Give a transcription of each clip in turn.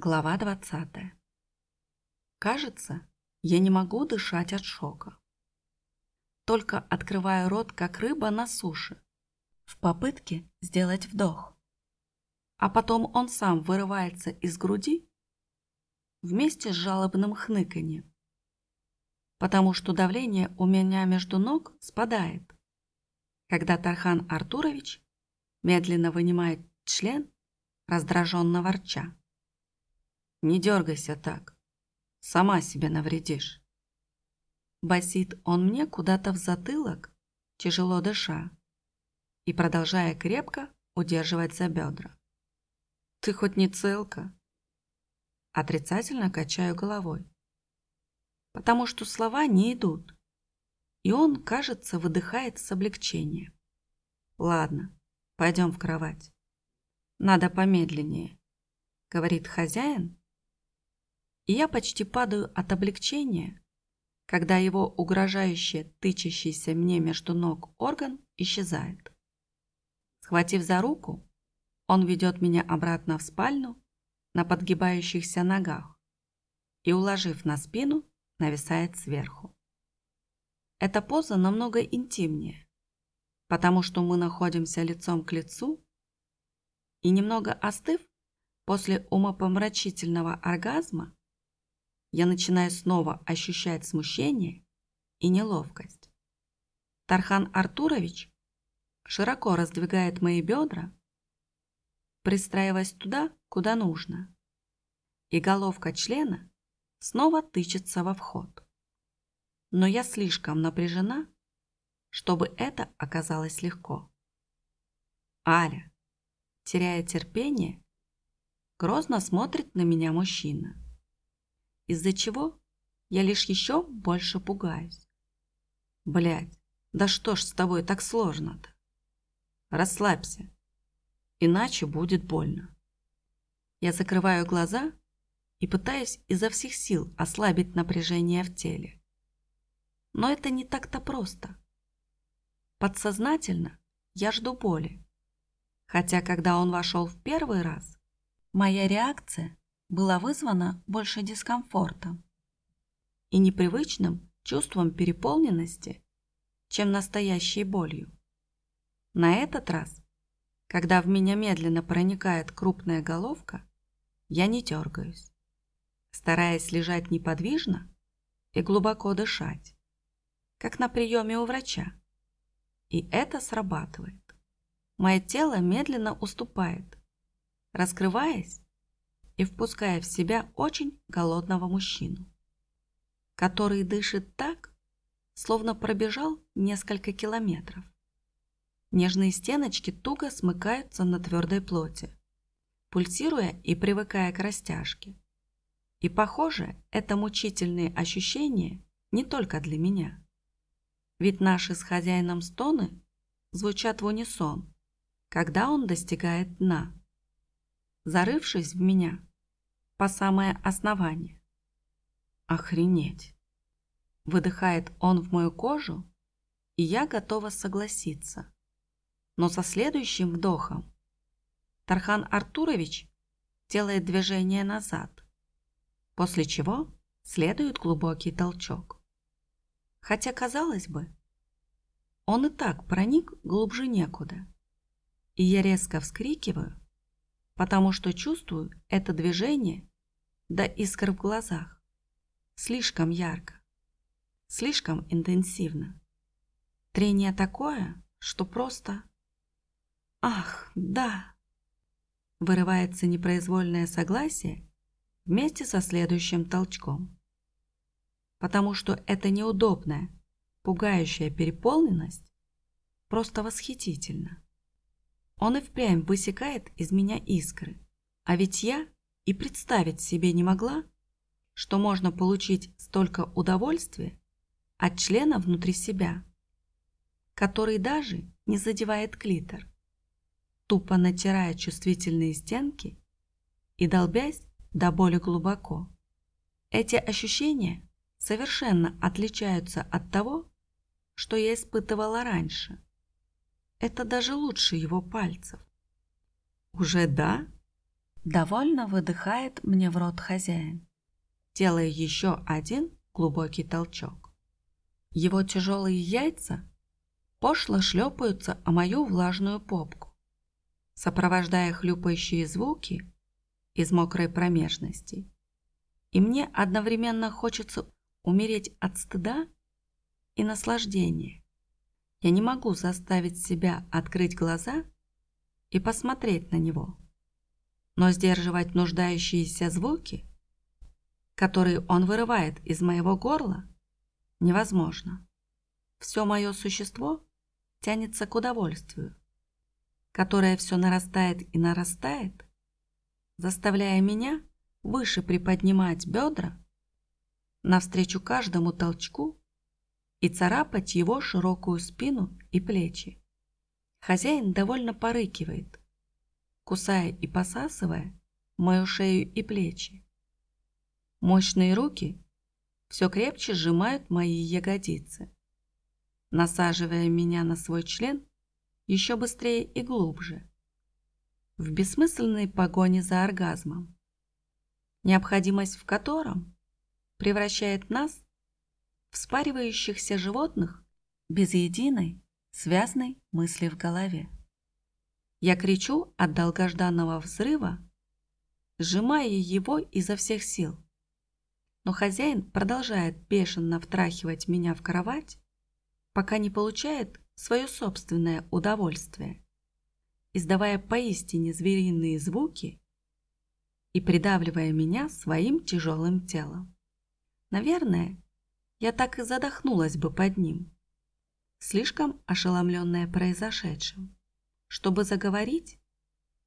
Глава 20. Кажется, я не могу дышать от шока. Только открываю рот, как рыба на суше, в попытке сделать вдох. А потом он сам вырывается из груди вместе с жалобным хныканьем, потому что давление у меня между ног спадает, когда Тархан Артурович медленно вынимает член, раздраженно ворча. Не дергайся так. Сама себе навредишь. Басит он мне куда-то в затылок, тяжело дыша, и продолжая крепко удерживать за бедра. Ты хоть не целка? Отрицательно качаю головой. Потому что слова не идут, и он, кажется, выдыхает с облегчением. Ладно, пойдем в кровать. Надо помедленнее, говорит хозяин, и я почти падаю от облегчения, когда его угрожающе тычащийся мне между ног орган исчезает. Схватив за руку, он ведет меня обратно в спальню на подгибающихся ногах и, уложив на спину, нависает сверху. Эта поза намного интимнее, потому что мы находимся лицом к лицу, и немного остыв после умопомрачительного оргазма, я начинаю снова ощущать смущение и неловкость. Тархан Артурович широко раздвигает мои бедра, пристраиваясь туда, куда нужно, и головка члена снова тычется во вход. Но я слишком напряжена, чтобы это оказалось легко. Аля, теряя терпение, грозно смотрит на меня мужчина из-за чего я лишь еще больше пугаюсь. Блядь, да что ж с тобой так сложно-то? Расслабься, иначе будет больно. Я закрываю глаза и пытаюсь изо всех сил ослабить напряжение в теле. Но это не так-то просто. Подсознательно я жду боли. Хотя, когда он вошел в первый раз, моя реакция была вызвана больше дискомфортом и непривычным чувством переполненности, чем настоящей болью. На этот раз, когда в меня медленно проникает крупная головка, я не дергаюсь, стараясь лежать неподвижно и глубоко дышать, как на приеме у врача. И это срабатывает. Мое тело медленно уступает, раскрываясь и впуская в себя очень голодного мужчину, который дышит так, словно пробежал несколько километров. Нежные стеночки туго смыкаются на твердой плоти, пульсируя и привыкая к растяжке. И, похоже, это мучительные ощущения не только для меня. Ведь наши с хозяином стоны звучат в унисон, когда он достигает дна. Зарывшись в меня, по самое основание. Охренеть. Выдыхает он в мою кожу, и я готова согласиться. Но со следующим вдохом Тархан Артурович делает движение назад, после чего следует глубокий толчок. Хотя, казалось бы, он и так проник глубже некуда. И я резко вскрикиваю, потому что чувствую это движение до искр в глазах. Слишком ярко, слишком интенсивно. Трение такое, что просто... Ах, да! Вырывается непроизвольное согласие вместе со следующим толчком. Потому что эта неудобная, пугающая переполненность просто восхитительна. Он и впрямь высекает из меня искры. А ведь я и представить себе не могла, что можно получить столько удовольствия от члена внутри себя, который даже не задевает клитор, тупо натирая чувствительные стенки и долбясь до боли глубоко. Эти ощущения совершенно отличаются от того, что я испытывала раньше. Это даже лучше его пальцев. Уже да? Довольно выдыхает мне в рот хозяин, делая еще один глубокий толчок. Его тяжелые яйца пошло шлепаются о мою влажную попку, сопровождая хлюпающие звуки из мокрой промежности. И мне одновременно хочется умереть от стыда и наслаждения. Я не могу заставить себя открыть глаза и посмотреть на него но сдерживать нуждающиеся звуки, которые он вырывает из моего горла, невозможно. Все мое существо тянется к удовольствию, которое все нарастает и нарастает, заставляя меня выше приподнимать бедра навстречу каждому толчку и царапать его широкую спину и плечи. Хозяин довольно порыкивает, кусая и посасывая мою шею и плечи. Мощные руки все крепче сжимают мои ягодицы, насаживая меня на свой член еще быстрее и глубже, в бессмысленной погоне за оргазмом, необходимость в котором превращает нас спаривающихся животных без единой связной мысли в голове. Я кричу от долгожданного взрыва, сжимая его изо всех сил. Но хозяин продолжает бешено втрахивать меня в кровать, пока не получает свое собственное удовольствие, издавая поистине звериные звуки и придавливая меня своим тяжелым телом. Наверное, я так и задохнулась бы под ним, слишком ошеломленная произошедшим чтобы заговорить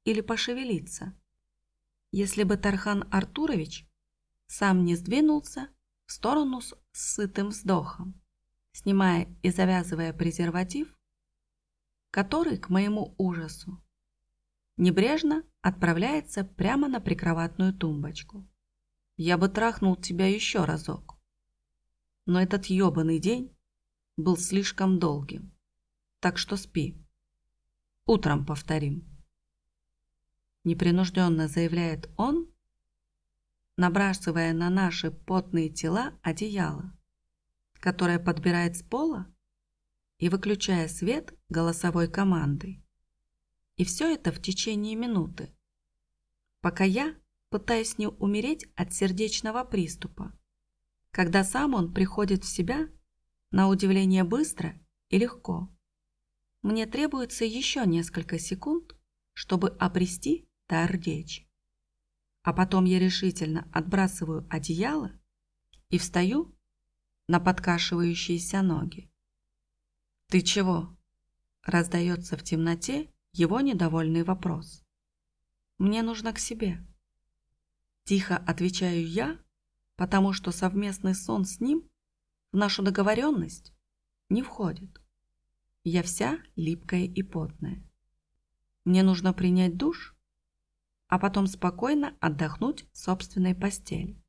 или пошевелиться. Если бы Тархан Артурович сам не сдвинулся в сторону с сытым вздохом, снимая и завязывая презерватив, который, к моему ужасу, небрежно отправляется прямо на прикроватную тумбочку. Я бы трахнул тебя еще разок. Но этот ебаный день был слишком долгим, так что спи. Утром повторим. Непринужденно заявляет он, набрасывая на наши потные тела одеяло, которое подбирает с пола и выключая свет голосовой командой. И все это в течение минуты, пока я пытаюсь не умереть от сердечного приступа, когда сам он приходит в себя на удивление быстро и легко. Мне требуется еще несколько секунд, чтобы обрести дар речи. А потом я решительно отбрасываю одеяло и встаю на подкашивающиеся ноги. «Ты чего?» – раздается в темноте его недовольный вопрос. «Мне нужно к себе». Тихо отвечаю я, потому что совместный сон с ним в нашу договоренность не входит. Я вся липкая и потная. Мне нужно принять душ, а потом спокойно отдохнуть в собственной постели.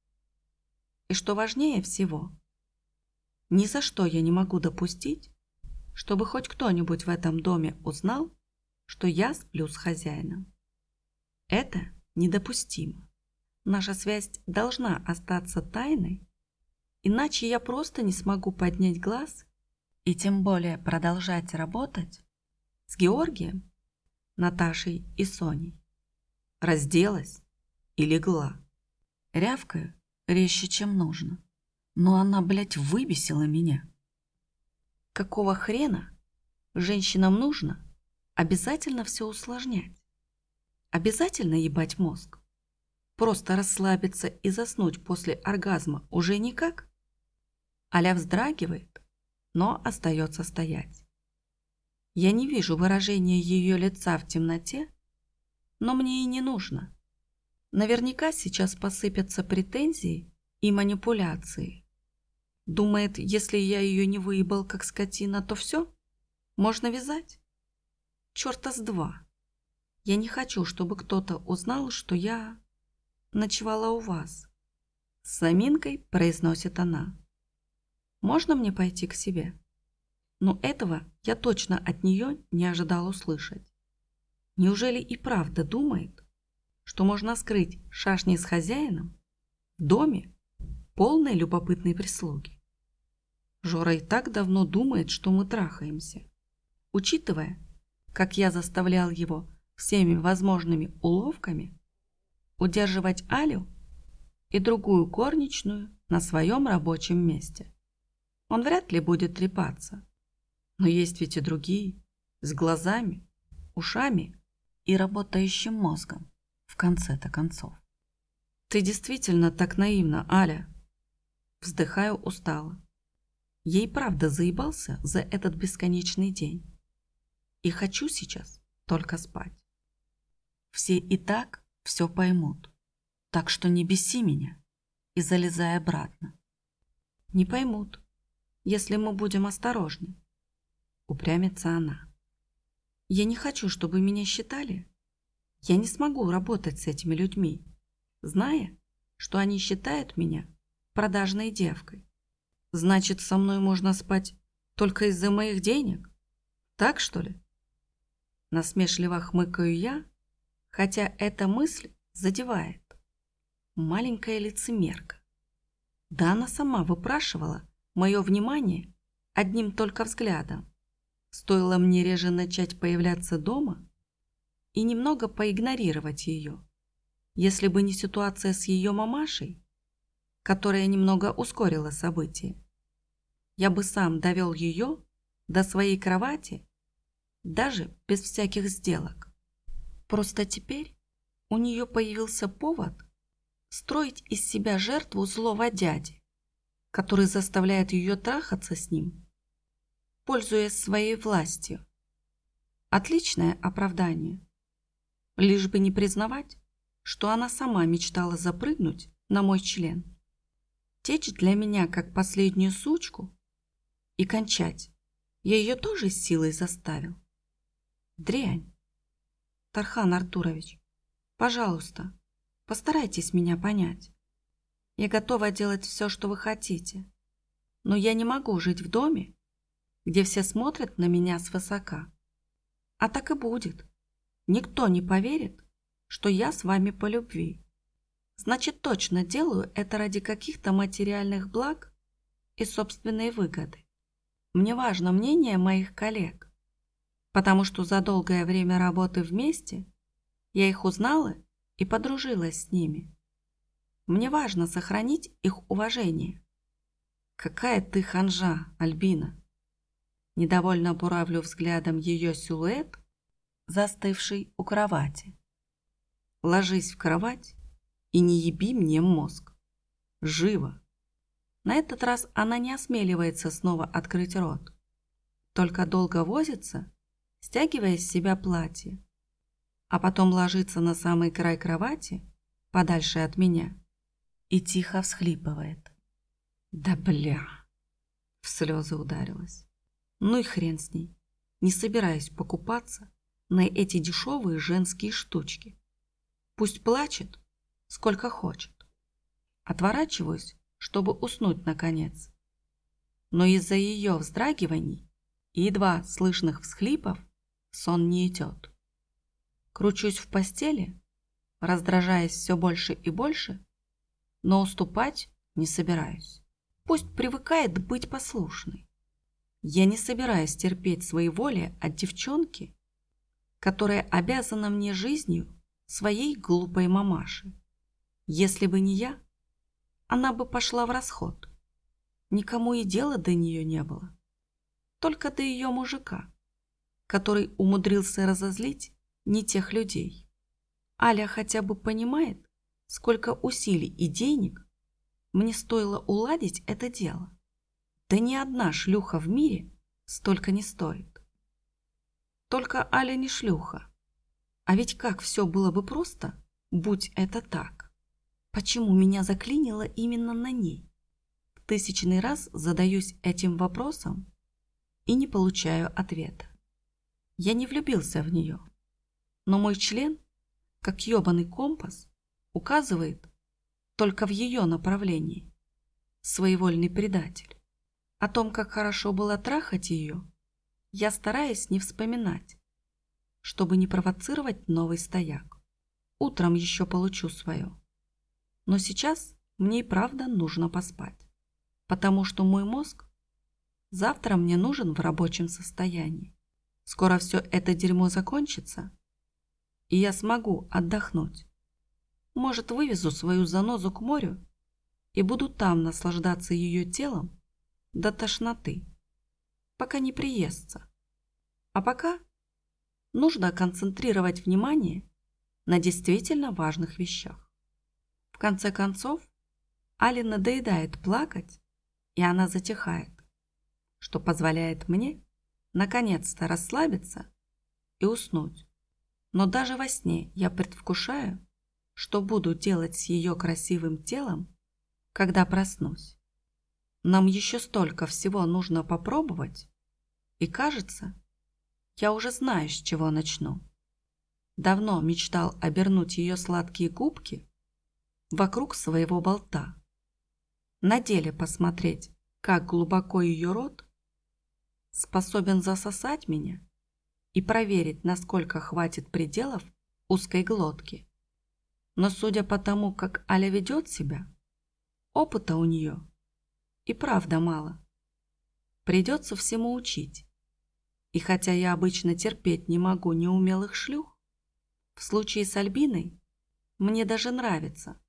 И что важнее всего, ни за что я не могу допустить, чтобы хоть кто-нибудь в этом доме узнал, что я сплю с хозяином. Это недопустимо. Наша связь должна остаться тайной, иначе я просто не смогу поднять глаз и тем более продолжать работать с Георгием, Наташей и Соней. Разделась и легла. Рявкаю резче, чем нужно. Но она, блядь, выбесила меня. Какого хрена женщинам нужно обязательно все усложнять? Обязательно ебать мозг? Просто расслабиться и заснуть после оргазма уже никак? Аля вздрагивает, но остается стоять. Я не вижу выражения ее лица в темноте, но мне и не нужно. Наверняка сейчас посыпятся претензии и манипуляции. Думает, если я ее не выебал как скотина, то все? Можно вязать? Черта с два. Я не хочу, чтобы кто-то узнал, что я ночевала у вас. С заминкой произносит она. Можно мне пойти к себе? Но этого я точно от нее не ожидал услышать. Неужели и правда думает, что можно скрыть шашни с хозяином в доме полной любопытной прислуги. Жора и так давно думает, что мы трахаемся. Учитывая, как я заставлял его всеми возможными уловками удерживать Алю и другую горничную на своем рабочем месте. Он вряд ли будет трепаться. Но есть ведь и другие, с глазами, ушами и работающим мозгом, в конце-то концов. Ты действительно так наивна, Аля. Вздыхаю устало. Ей правда заебался за этот бесконечный день. И хочу сейчас только спать. Все и так все поймут. Так что не беси меня и залезай обратно. Не поймут, если мы будем осторожны. Упрямится она. Я не хочу, чтобы меня считали. Я не смогу работать с этими людьми, зная, что они считают меня продажной девкой. Значит, со мной можно спать только из-за моих денег? Так, что ли? Насмешливо хмыкаю я, хотя эта мысль задевает. Маленькая лицемерка. Да она сама выпрашивала мое внимание одним только взглядом. Стоило мне реже начать появляться дома и немного поигнорировать ее. Если бы не ситуация с ее мамашей, которая немного ускорила события, я бы сам довел ее до своей кровати даже без всяких сделок. Просто теперь у нее появился повод строить из себя жертву злого дяди, который заставляет ее трахаться с ним, пользуясь своей властью. Отличное оправдание. Лишь бы не признавать, что она сама мечтала запрыгнуть на мой член. Течь для меня как последнюю сучку и кончать. Я ее тоже силой заставил. Дрянь. Тархан Артурович, пожалуйста, постарайтесь меня понять. Я готова делать все, что вы хотите. Но я не могу жить в доме, где все смотрят на меня свысока. А так и будет. Никто не поверит, что я с вами по любви. Значит, точно делаю это ради каких-то материальных благ и собственной выгоды. Мне важно мнение моих коллег, потому что за долгое время работы вместе я их узнала и подружилась с ними. Мне важно сохранить их уважение. Какая ты ханжа, Альбина! Недовольно буравлю взглядом ее силуэт, застывший у кровати. Ложись в кровать и не еби мне мозг. Живо! На этот раз она не осмеливается снова открыть рот. Только долго возится, стягивая с себя платье, а потом ложится на самый край кровати, подальше от меня, и тихо всхлипывает. Да бля! В слезы ударилась. Ну и хрен с ней. Не собираюсь покупаться на эти дешевые женские штучки. Пусть плачет, сколько хочет. Отворачиваюсь, чтобы уснуть наконец. Но из-за ее вздрагиваний и едва слышных всхлипов сон не идет. Кручусь в постели, раздражаясь все больше и больше, но уступать не собираюсь. Пусть привыкает быть послушной. Я не собираюсь терпеть своей воли от девчонки, которая обязана мне жизнью своей глупой мамаши. Если бы не я, она бы пошла в расход. Никому и дела до нее не было. Только до ее мужика, который умудрился разозлить не тех людей. Аля хотя бы понимает, сколько усилий и денег мне стоило уладить это дело. Да ни одна шлюха в мире столько не стоит. Только Аля не шлюха. А ведь как все было бы просто, будь это так. Почему меня заклинило именно на ней? В тысячный раз задаюсь этим вопросом и не получаю ответа. Я не влюбился в нее, но мой член, как ебаный компас, указывает только в ее направлении. Своевольный предатель. О том, как хорошо было трахать ее, я стараюсь не вспоминать, чтобы не провоцировать новый стояк. Утром еще получу свое. Но сейчас мне и правда нужно поспать, потому что мой мозг завтра мне нужен в рабочем состоянии. Скоро все это дерьмо закончится, и я смогу отдохнуть. Может, вывезу свою занозу к морю и буду там наслаждаться ее телом до тошноты, пока не приестся. А пока нужно концентрировать внимание на действительно важных вещах. В конце концов, Али надоедает плакать, и она затихает, что позволяет мне наконец-то расслабиться и уснуть. Но даже во сне я предвкушаю, что буду делать с ее красивым телом, когда проснусь. Нам еще столько всего нужно попробовать, и кажется, я уже знаю, с чего начну. Давно мечтал обернуть ее сладкие губки вокруг своего болта. На деле посмотреть, как глубоко ее рот способен засосать меня и проверить, насколько хватит пределов узкой глотки. Но судя по тому, как Аля ведет себя, опыта у нее и правда мало. Придется всему учить. И хотя я обычно терпеть не могу неумелых шлюх, в случае с Альбиной мне даже нравится,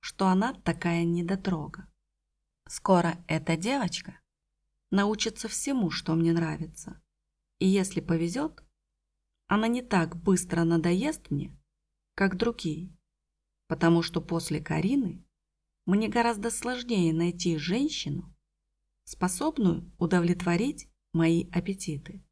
что она такая недотрога. Скоро эта девочка научится всему, что мне нравится. И если повезет, она не так быстро надоест мне, как другие потому что после Карины мне гораздо сложнее найти женщину, способную удовлетворить мои аппетиты.